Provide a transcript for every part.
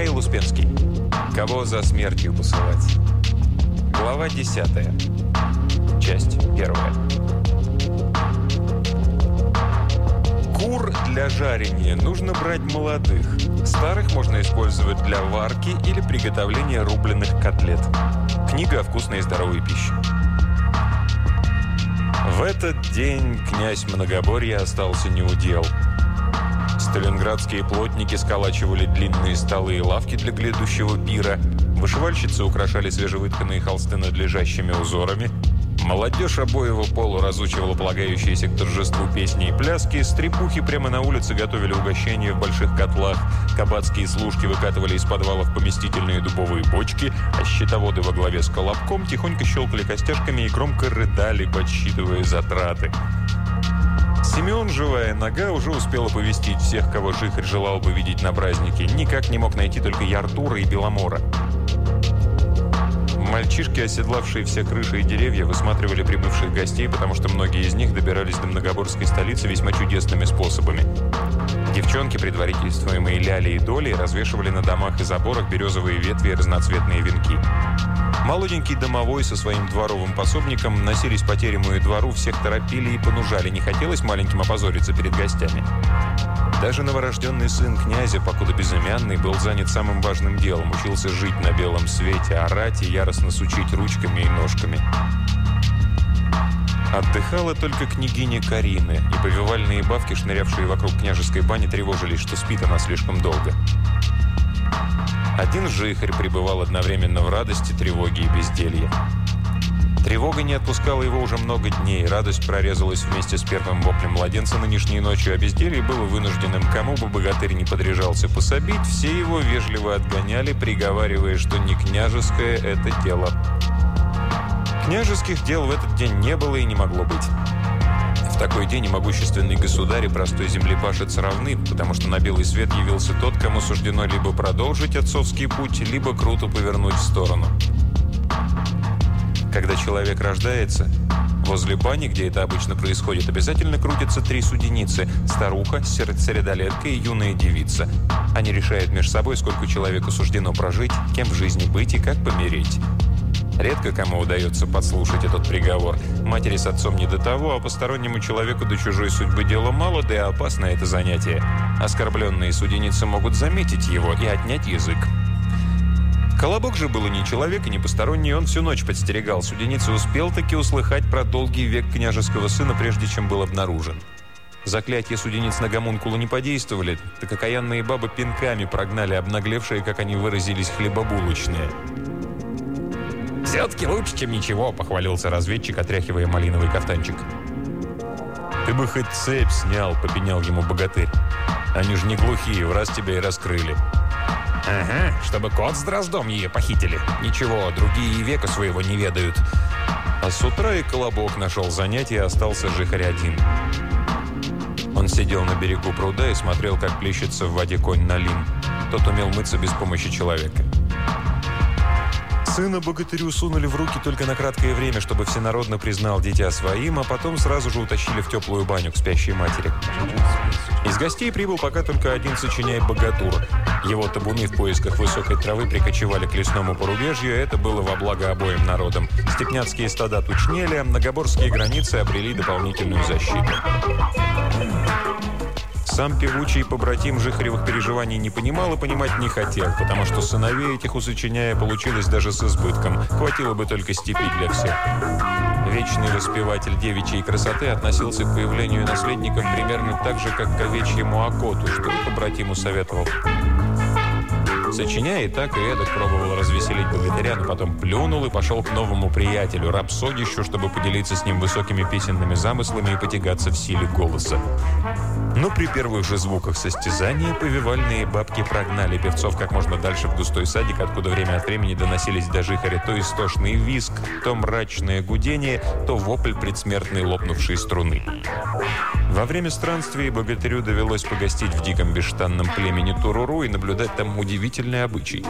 Михаил Успенский. Кого за смертью посылать? Глава 10. Часть 1. Кур для жарения нужно брать молодых. Старых можно использовать для варки или приготовления рубленых котлет. Книга о вкусной и здоровой пище. В этот день князь Многоборья остался неудел. Сталинградские плотники сколачивали длинные столы и лавки для глядущего пира. Вышивальщицы украшали свежевытканные холсты надлежащими узорами. Молодежь обоего пола разучивала полагающиеся к торжеству песни и пляски, стрепухи прямо на улице готовили угощения в больших котлах, кабацкие служки выкатывали из подвалов поместительные дубовые бочки, а счетоводы во главе с Колобком тихонько щелкали костяшками и громко рыдали, подсчитывая затраты. Семен, живая нога, уже успел оповестить всех, кого Жихарь желал бы видеть на празднике. Никак не мог найти только Яртура и Беломора. Мальчишки, оседлавшие все крыши и деревья, высматривали прибывших гостей, потому что многие из них добирались до многоборской столицы весьма чудесными способами. Девчонки, предварительствуемые Ляли и Долей, развешивали на домах и заборах березовые ветви и разноцветные венки. Молоденький домовой со своим дворовым пособником носились по терему и двору, всех торопили и понужали. Не хотелось маленьким опозориться перед гостями. Даже новорожденный сын князя, покуда безымянный, был занят самым важным делом. Учился жить на белом свете, орать и яростно сучить ручками и ножками. Отдыхала только княгиня Карины, и повивальные бабки, шнырявшие вокруг княжеской бани, тревожились, что спит она слишком долго. Один жихарь пребывал одновременно в радости, тревоге и безделье. Тревога не отпускала его уже много дней. Радость прорезалась вместе с первым воплем младенца нынешней ночью, а безделье было вынужденным. Кому бы богатырь не подряжался пособить, все его вежливо отгоняли, приговаривая, что не княжеское это дело. Княжеских дел в этот день не было и не могло быть. В такой день и могущественный государь и простой землепашец равны, потому что на белый свет явился тот, кому суждено либо продолжить отцовский путь, либо круто повернуть в сторону. Когда человек рождается, возле бани, где это обычно происходит, обязательно крутятся три суденицы – старуха, середолетка и юная девица. Они решают между собой, сколько человеку суждено прожить, кем в жизни быть и как помереть. Редко кому удается подслушать этот приговор. Матери с отцом не до того, а постороннему человеку до чужой судьбы дела мало, да и опасно это занятие. Оскорбленные суденицы могут заметить его и отнять язык. Колобок же был и не человек, и не посторонний, он всю ночь подстерегал суденицы, успел таки услыхать про долгий век княжеского сына, прежде чем был обнаружен. Заклятия судениц на гомункулу не подействовали, так окаянные бабы пинками прогнали обнаглевшие, как они выразились, хлебобулочные. «Все-таки лучше, чем ничего», — похвалился разведчик, отряхивая малиновый кафтанчик. «Ты бы хоть цепь снял», — попенял ему богатырь. «Они же не глухие, в раз тебя и раскрыли». «Ага, чтобы кот с дроздом ее похитили. Ничего, другие и века своего не ведают». А с утра и Колобок нашел занятие, остался жихарь один. Он сидел на берегу пруда и смотрел, как плещется в воде конь Налим. Тот умел мыться без помощи человека. Сына богатырю сунули в руки только на краткое время, чтобы всенародно признал дитя своим, а потом сразу же утащили в теплую баню к спящей матери. Из гостей прибыл пока только один сочиняй богатур. Его табуны в поисках высокой травы прикочевали к лесному порубежью, это было во благо обоим народам. Степняцкие стада тучнели, многоборские границы обрели дополнительную защиту. Сам певучий побратим Жихаревых переживаний не понимал и понимать не хотел, потому что сыновей этих у получилось даже с избытком. Хватило бы только степи для всех. Вечный воспеватель девичьей красоты относился к появлению наследников примерно так же, как к овечьему окоту, что и побратиму советовал. Сочиняя и так, и эдак пробовал развеселить богатыря, но потом плюнул и пошел к новому приятелю, рапсодищу, чтобы поделиться с ним высокими песенными замыслами и потягаться в силе голоса. Но при первых же звуках состязания повивальные бабки прогнали певцов как можно дальше в густой садик, откуда время от времени доносились до жихаря то истошный визг, то мрачное гудение, то вопль предсмертной лопнувшей струны. Во время странствий богатырю довелось погостить в диком бесштанном племени Туруру и наблюдать там удивительный обычай.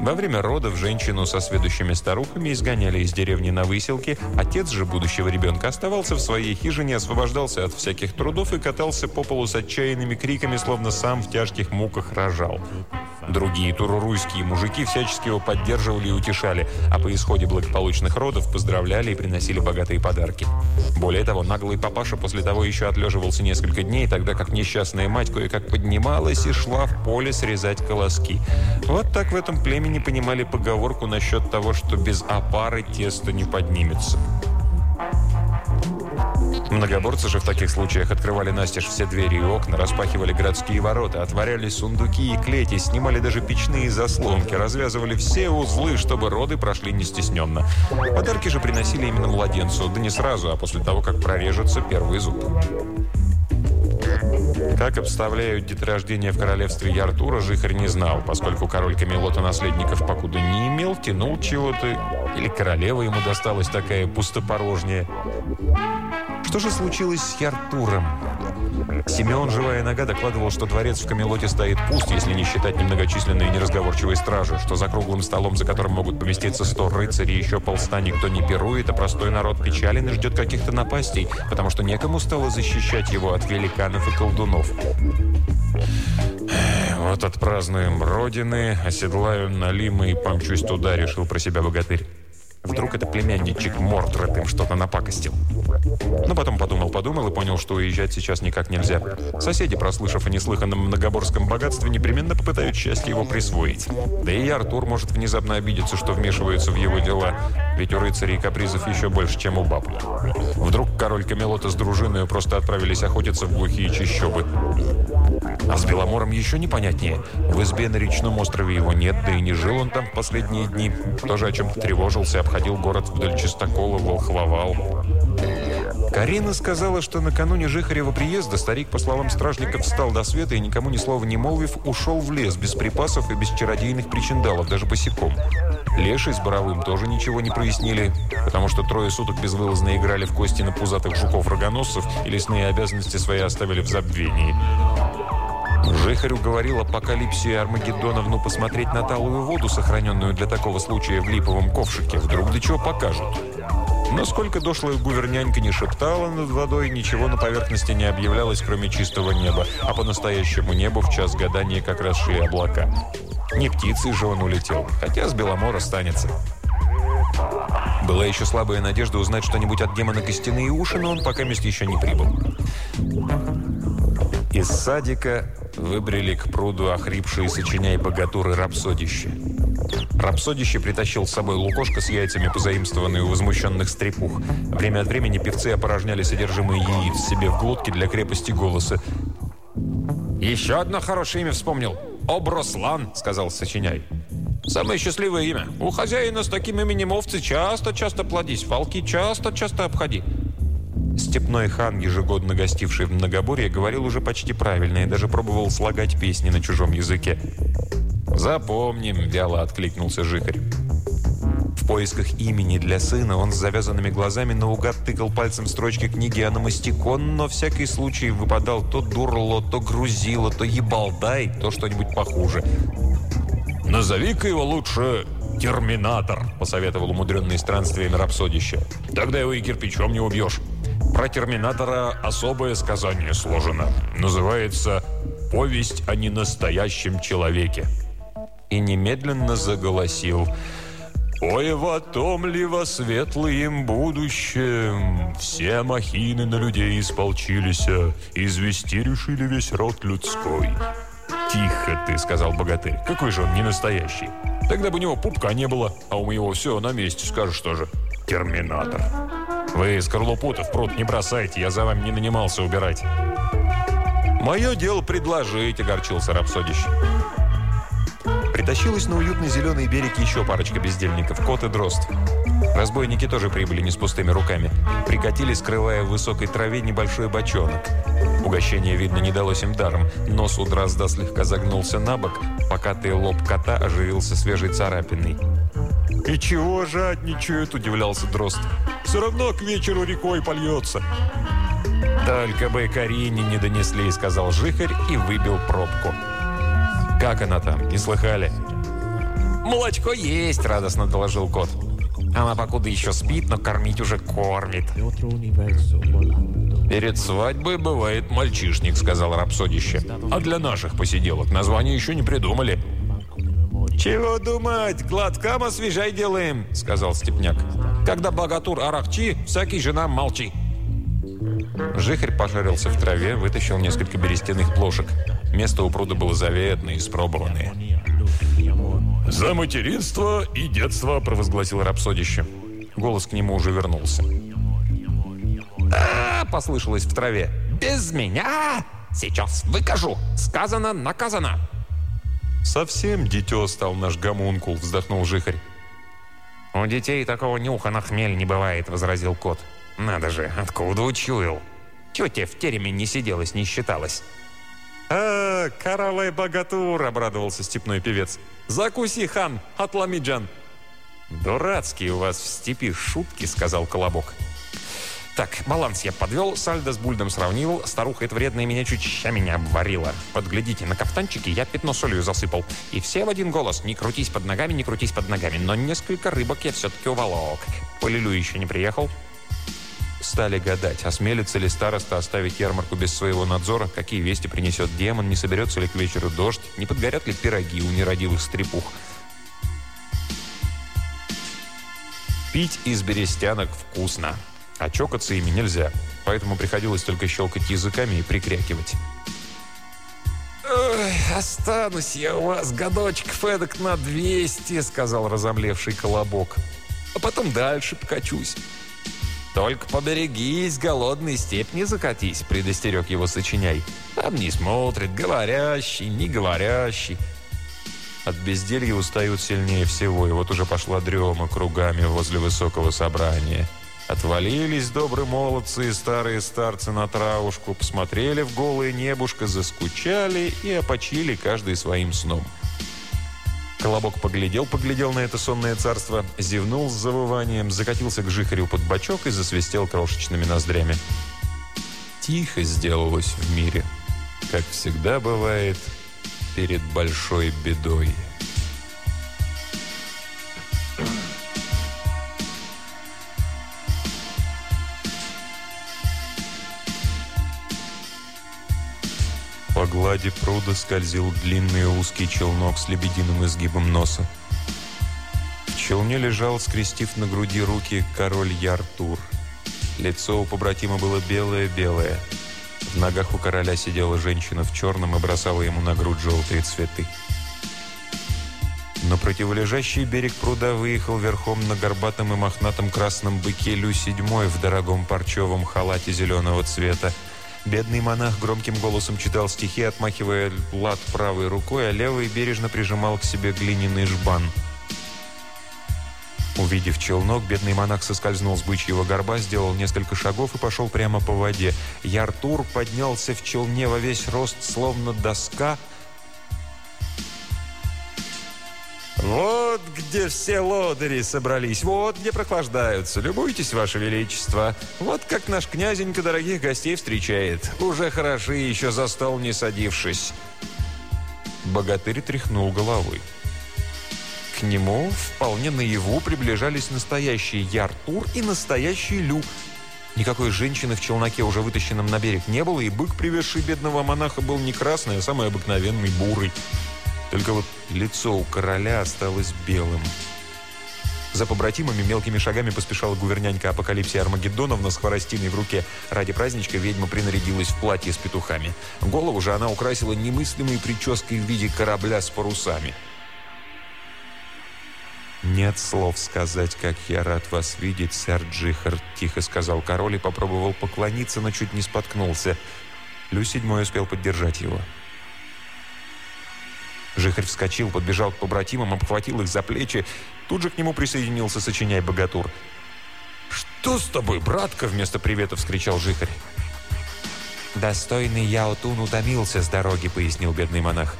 Во время родов женщину со сведущими старухами изгоняли из деревни на выселке. Отец же будущего ребенка оставался в своей хижине, освобождался от всяких трудов и катался по полу с отчаянными криками, словно сам в тяжких муках рожал. Другие туруруйские мужики всячески его поддерживали и утешали, а по исходе благополучных родов поздравляли и приносили богатые подарки. Более того, наглый папаша после того еще отлеживался несколько дней, тогда как несчастная мать кое-как поднималась и шла в поле срезать колоски. Вот так в этом племени понимали поговорку насчет того, что без опары тесто не поднимется. Многоборцы же в таких случаях открывали настежь все двери и окна, распахивали городские ворота, отворяли сундуки и клети, снимали даже печные заслонки, развязывали все узлы, чтобы роды прошли нестесненно. Подарки же приносили именно младенцу, да не сразу, а после того, как прорежется первый зуб. Как обставляют деторождение в королевстве Яртура, Жихарь не знал, поскольку король Камелота наследников покуда не имел, тянул чего-то, или королева ему досталась такая пустопорожняя. Что же случилось с Яртуром? Симеон, живая нога, докладывал, что дворец в Камелоте стоит пуст, если не считать немногочисленной и неразговорчивой стражи, что за круглым столом, за которым могут поместиться сто рыцарей еще полста, никто не пирует, а простой народ печален и ждет каких-то напастей, потому что некому стало защищать его от великанов и колдунов. «Вот отпразднуем Родины, оседлаю Налима и помчусь туда», — решил про себя богатырь. Вдруг это племянничек Мордред им что-то напакостил. Но потом подумал-подумал и понял, что уезжать сейчас никак нельзя. Соседи, прослышав о неслыханном многоборском богатстве, непременно попытают счастье его присвоить. Да и Артур может внезапно обидеться, что вмешивается в его дела, ведь у рыцарей капризов еще больше, чем у баб. Вдруг король Камелота с дружиной просто отправились охотиться в глухие чащобы. А с Беломором еще непонятнее. В избе на речном острове его нет, да и не жил он там в последние дни. Тоже о чем-то тревожился, обходил город вдоль чистокола, волхвовал. Карина сказала, что накануне Жихарева приезда старик, по словам стражников, встал до света и, никому ни слова не молвив, ушел в лес без припасов и без чародейных причиндалов, даже босиком. Леший с Боровым тоже ничего не прояснили, потому что трое суток безвылазно играли в кости на пузатых жуков-рогоносцев и лесные обязанности свои оставили в забвении. Жихарь уговорил апокалипсию Армагеддоновну посмотреть на талую воду, сохраненную для такого случая в липовом ковшике. Вдруг до чего покажут. Но сколько дошлая гувернянька не шептала над водой, ничего на поверхности не объявлялось, кроме чистого неба. А по настоящему небу в час гадания как раз шли облака. Не птицей же он улетел, хотя с Беломора останется. Была еще слабая надежда узнать что-нибудь от демона костяные уши, но он пока мест еще не прибыл. Из садика выбрели к пруду охрипшие сочиняй богатуры рапсодище. Рапсодище притащил с собой лукошко с яйцами, позаимствованные у возмущенных стрепух. Время от времени певцы опорожняли содержимое яиц себе в глотке для крепости голоса. «Еще одно хорошее имя вспомнил. Оброслан», — сказал Сочиняй. «Самое счастливое имя. У хозяина с таким именем овцы часто-часто плодись, волки часто-часто обходи». Степной хан, ежегодно гостивший в Многоборье, говорил уже почти правильно и даже пробовал слагать песни на чужом языке. «Запомним», — вяло откликнулся Жихарь. В поисках имени для сына он с завязанными глазами наугад тыкал пальцем строчки книги «Аномастикон», но всякий случай выпадал то дурло, то грузило, то ебалдай, то что-нибудь похуже. «Назови-ка его лучше «Терминатор», — посоветовал умудренный странствиями рапсодище. «Тогда его и кирпичом не убьешь». Про Терминатора особое сказание сложено. Называется «Повесть о ненастоящем человеке». И немедленно заголосил «Ой, в том ли во светлым будущем все махины на людей исполчились, извести решили весь род людской». «Тихо ты», — сказал богатырь. «Какой же он не настоящий? Тогда бы у него пупка не было, а у него все на месте, скажешь тоже. Терминатор». Вы скорлупу-то в пруд не бросайте, я за вами не нанимался убирать. «Мое дело предложить», — огорчился рапсодище. Притащилась на уютный зеленый берег еще парочка бездельников, кот и дрозд. Разбойники тоже прибыли не с пустыми руками. Прикатили, скрывая в высокой траве небольшой бочонок. Угощение, видно, не далось им даром. Нос у дрозда слегка загнулся на бок, покатый лоб кота оживился свежей царапиной. «И чего жадничают?» – удивлялся Дрозд. «Все равно к вечеру рекой польется». «Только бы Карине не донесли», – сказал Жихарь и выбил пробку. «Как она там? Не слыхали?» «Молочко есть», – радостно доложил кот. «Она покуда еще спит, но кормить уже кормит». «Перед свадьбой бывает мальчишник», – сказал рапсодище. «А для наших посиделок название еще не придумали». «Чего думать? Глоткам освежай делаем», — сказал Степняк. «Когда богатур арахчи, всякий жена молчи». Жихарь пошарился в траве, вытащил несколько берестяных плошек. Место у пруда было заветное, испробованное. «За материнство и детство», — провозгласил рапсодище. Голос к нему уже вернулся. «А, -а послышалось в траве. «Без меня! Сейчас выкажу! Сказано, наказано!» «Совсем дитё стал наш гомункул», — вздохнул Жихарь. «У детей такого нюха на хмель не бывает», — возразил кот. «Надо же, откуда учуял? Тетя в тереме не сиделась, не считалась». «А, каравай богатур!» — обрадовался степной певец. «Закуси, хан, отломи джан!» «Дурацкие у вас в степи шутки», — сказал Колобок. Так, баланс я подвел, сальдо с бульдом сравнил, старуха эта вредная меня чуть ща меня обварила. Подглядите, на кафтанчике я пятно солью засыпал. И все в один голос, не крутись под ногами, не крутись под ногами. Но несколько рыбок я все-таки уволок. Полилю еще не приехал. Стали гадать, осмелится ли староста оставить ярмарку без своего надзора, какие вести принесет демон, не соберется ли к вечеру дождь, не подгорят ли пироги у нерадивых стрепух. Пить из берестянок вкусно. А чокаться ими нельзя, поэтому приходилось только щелкать языками и прикрякивать. «Ой, останусь я у вас годочков эдак на 200», — сказал разомлевший колобок. «А потом дальше покачусь». «Только поберегись, голодный степь не закатись», — предостерег его сочиняй. «Там не смотрит, говорящий, не говорящий». От безделья устают сильнее всего, и вот уже пошла дрема кругами возле высокого собрания. Отвалились добрые молодцы и старые старцы на травушку, посмотрели в голое небушко, заскучали и опочили каждый своим сном. Колобок поглядел-поглядел на это сонное царство, зевнул с завыванием, закатился к жихарю под бочок и засвистел крошечными ноздрями. Тихо сделалось в мире, как всегда бывает перед большой бедой. Глади пруда скользил длинный узкий челнок с лебединым изгибом носа. В челне лежал, скрестив на груди руки, король Яртур. Лицо у побратима было белое-белое. В ногах у короля сидела женщина в черном и бросала ему на грудь желтые цветы. На противолежащий берег пруда выехал верхом на горбатом и мохнатом красном быке Лю седьмой в дорогом парчевом халате зеленого цвета. Бедный монах громким голосом читал стихи, отмахивая лад правой рукой, а левой бережно прижимал к себе глиняный жбан. Увидев челнок, бедный монах соскользнул с бычьего горба, сделал несколько шагов и пошел прямо по воде. Яртур поднялся в челне во весь рост, словно доска, «Вот где все лодыри собрались, вот где прохлаждаются. Любуйтесь, Ваше Величество. Вот как наш князенька дорогих гостей встречает. Уже хороши, еще за стол не садившись». Богатырь тряхнул головой. К нему вполне наяву приближались настоящий Яртур и настоящий Лю. Никакой женщины в челноке, уже вытащенном на берег, не было, и бык, привезший бедного монаха, был не красный, а самый обыкновенный бурый. Только вот лицо у короля осталось белым. За побратимами мелкими шагами поспешала гувернянька Апокалипсия Армагеддоновна с хворостиной в руке. Ради праздничка ведьма принарядилась в платье с петухами. Голову же она украсила немыслимой прической в виде корабля с парусами. «Нет слов сказать, как я рад вас видеть, сэр Джихар», — тихо сказал король и попробовал поклониться, но чуть не споткнулся. Лю седьмой успел поддержать его. Жихарь вскочил, подбежал к побратимам, обхватил их за плечи. Тут же к нему присоединился сочиняй богатур. «Что с тобой, братка?» вместо привета вскричал Жихарь. «Достойный Яотун утомился с дороги», — пояснил бедный монах.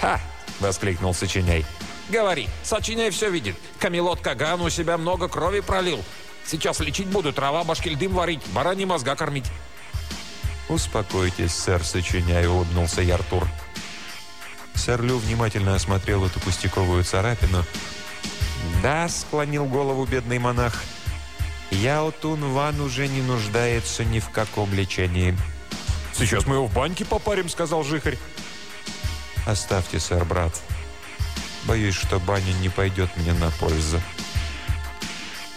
«Ха!» — воскликнул Сочиняй. «Говори, Сочиняй все видит. Камелот Каган у себя много крови пролил. Сейчас лечить буду, трава башкельдым варить, барани мозга кормить». «Успокойтесь, сэр Сочиняй», — улыбнулся Яртур. Сэр Лю внимательно осмотрел эту пустяковую царапину. «Да», — склонил голову бедный монах, — «Яотун Ван уже не нуждается ни в каком лечении». «Сейчас мы его в баньке попарим», — сказал Жихарь. «Оставьте, сэр, брат. Боюсь, что баня не пойдет мне на пользу.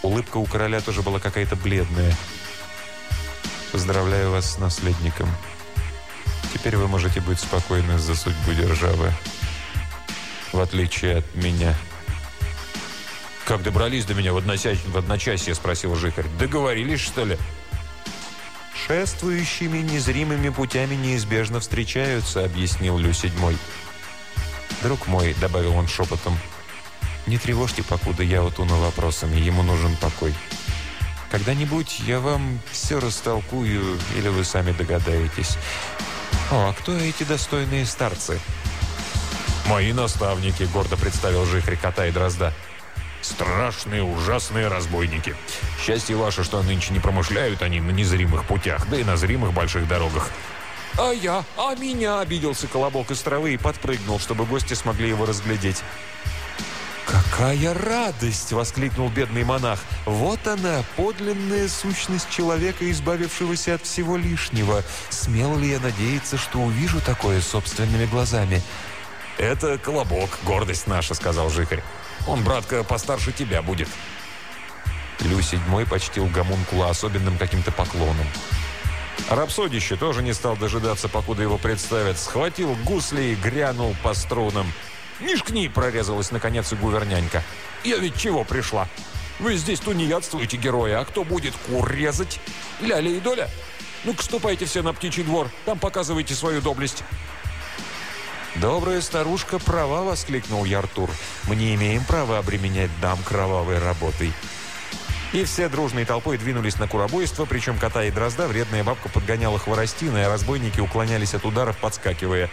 Улыбка у короля тоже была какая-то бледная. Поздравляю вас с наследником. Теперь вы можете быть спокойны за судьбу державы. В отличие от меня. «Как добрались до меня в одночасье?» – в одночасье спросил Жихарь. «Договорились, что ли?» «Шествующими незримыми путями неизбежно встречаются», — объяснил Лю седьмой. «Друг мой», — добавил он шепотом, — «не тревожьте, покуда я утону вопросами, ему нужен покой. Когда-нибудь я вам все растолкую, или вы сами догадаетесь. О, а кто эти достойные старцы?» «Мои наставники», — гордо представил Жихарь кота и дрозда. Страшные, ужасные разбойники. Счастье ваше, что нынче не промышляют они на незримых путях, да и на зримых больших дорогах. «А я? А меня?» – обиделся Колобок из травы и подпрыгнул, чтобы гости смогли его разглядеть. «Какая радость!» – воскликнул бедный монах. «Вот она, подлинная сущность человека, избавившегося от всего лишнего. Смел ли я надеяться, что увижу такое собственными глазами?» «Это Колобок, гордость наша», – сказал Жихарь. Он, братка, постарше тебя будет». Лю седьмой почтил гомункула особенным каким-то поклоном. Рапсодище тоже не стал дожидаться, покуда его представят. Схватил гусли и грянул по струнам. «Нишкни!» – прорезалась наконец и гувернянька. «Я ведь чего пришла? Вы здесь тунеядствуете, герои, а кто будет кур резать? Ляля и Доля? Ну-ка, ступайте все на птичий двор, там показывайте свою доблесть». «Добрая старушка права!» — воскликнул Яртур. «Мы не имеем права обременять дам кровавой работой». И все дружной толпой двинулись на куробойство, причем кота и дрозда вредная бабка подгоняла хворостиной, а разбойники уклонялись от ударов, подскакивая.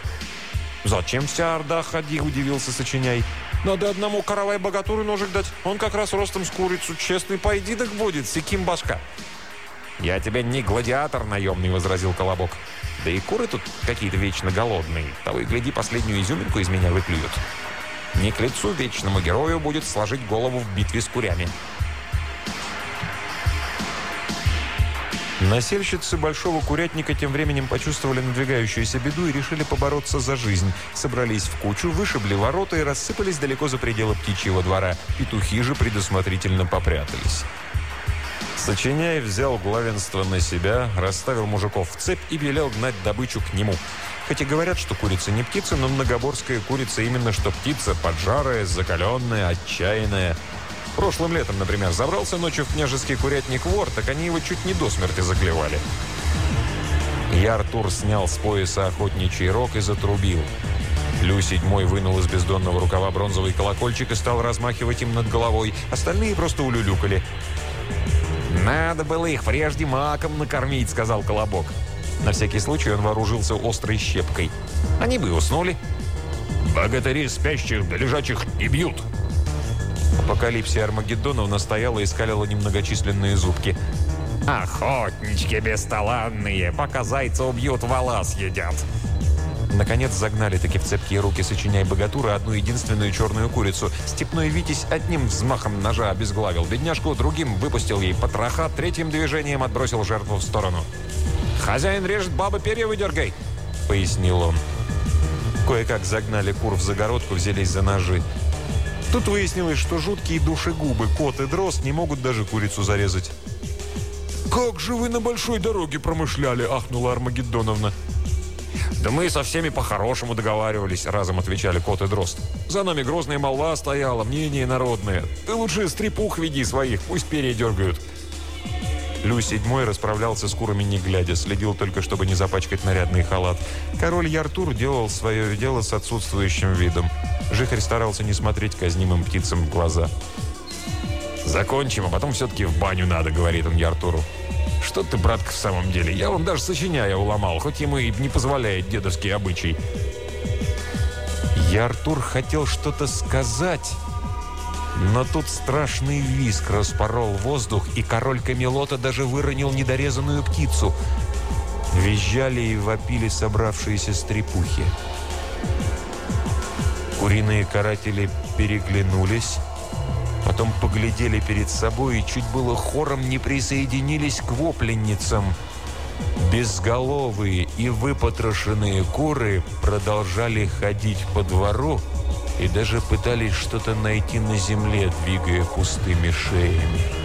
«Зачем вся орда ходи?» – удивился Сочиняй. «Надо одному каравай богатуры ножик дать. Он как раз ростом с курицу. Честный поединок будет, секим башка». «Я тебе не гладиатор наемный», – возразил Колобок. Да и куры тут какие-то вечно голодные. Того и гляди, последнюю изюминку из меня выклюют. Не к лицу вечному герою будет сложить голову в битве с курями. Насельщицы Большого Курятника тем временем почувствовали надвигающуюся беду и решили побороться за жизнь. Собрались в кучу, вышибли ворота и рассыпались далеко за пределы птичьего двора. Петухи же предусмотрительно попрятались. Сочиняев взял главенство на себя, расставил мужиков в цепь и велел гнать добычу к нему. Хотя говорят, что курица не птица, но многоборская курица именно что птица, поджарая, закаленная, отчаянная. Прошлым летом, например, забрался ночью в княжеский курятник вор, так они его чуть не до смерти заклевали. Я Артур снял с пояса охотничий рог и затрубил. Лю седьмой вынул из бездонного рукава бронзовый колокольчик и стал размахивать им над головой. Остальные просто улюлюкали. «Надо было их прежде маком накормить», — сказал Колобок. На всякий случай он вооружился острой щепкой. Они бы уснули. «Богатыри спящих да лежачих не бьют!» Апокалипсия Армагеддоновна стояла и скалила немногочисленные зубки. «Охотнички бесталанные! Пока зайца убьют, вала съедят!» Наконец загнали таки в цепкие руки, сочиняя богатуры, одну единственную черную курицу. Степной Витязь одним взмахом ножа обезглавил бедняжку, другим выпустил ей потроха, третьим движением отбросил жертву в сторону. «Хозяин режет, баба перья выдергай!» — пояснил он. Кое-как загнали кур в загородку, взялись за ножи. Тут выяснилось, что жуткие душегубы, кот и дрозд не могут даже курицу зарезать. «Как же вы на большой дороге промышляли?» – ахнула Армагеддоновна. «Да мы со всеми по-хорошему договаривались», — разом отвечали кот и дрозд. «За нами грозная молва стояла, мнение народное. Ты лучше стрепух веди своих, пусть перья дергают». Лю седьмой расправлялся с курами не глядя, следил только, чтобы не запачкать нарядный халат. Король Яртур делал свое дело с отсутствующим видом. Жихарь старался не смотреть казнимым птицам в глаза. «Закончим, а потом все-таки в баню надо», — говорит он Яртуру. Что ты, братка, в самом деле? Я вам даже сочиняя уломал, хоть ему и не позволяет дедовский обычай. Я, Артур, хотел что-то сказать, но тут страшный виск распорол воздух, и король Камелота даже выронил недорезанную птицу. Визжали и вопили собравшиеся стрепухи. Куриные каратели переглянулись, Потом поглядели перед собой и чуть было хором не присоединились к вопленницам. Безголовые и выпотрошенные куры продолжали ходить по двору, и даже пытались что-то найти на земле, двигая пустыми шеями.